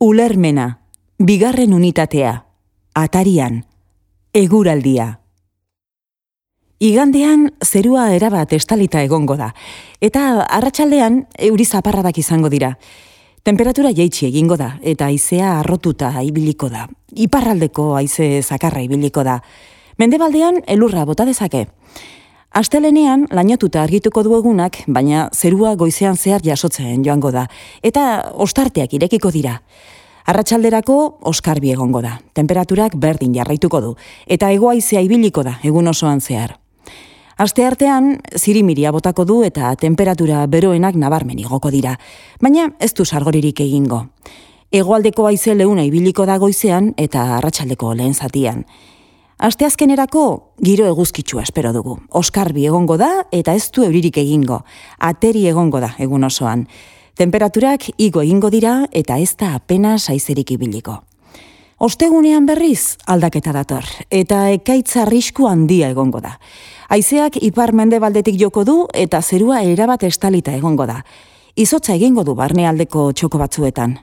Ulermena, bigarren unitatea, atarian, eguraldia. Igandean zerua erabat estalita egongo da, eta arratsaldean euri zaparradak izango dira. Temperatura jaitsi egingo da, eta aizea arrotuta ibiliko da. Iparraldeko aize zakarra ibiliko da. Mendebaldean elurra bota dezake. Astelenean lainotuta argituko du egunak, baina zerua goizean zehar jasotzen joango da, eta ostarteak irekiko dira. Arratsalderako oskarbi egongo da, temperaturak berdin jarraituko du, eta egoaizea ibiliko da egun osoan zehar. Aste artean, zirimiria botako du eta temperatura beroenak nabarmen igoko dira, baina ez du sargoririk egingo. Egoaldeko aize leuna ibiliko da goizean eta arratsaldeko lehen zatian. Asteazkenerako giro eguzkitsua espero dugu. Oskarbi egongo da eta ez du euririk egingo. Ateri egongo da egun osoan. Temperaturak igo egingo dira eta ez da apena saizerik ibiliko. Ostegunean berriz aldaketa dator eta ekaitza arrisku handia egongo da. Haizeak ipar mendebaldetik joko du eta zerua erabat estalita egongo da. Izotza egingo du barnealdeko txoko batzuetan.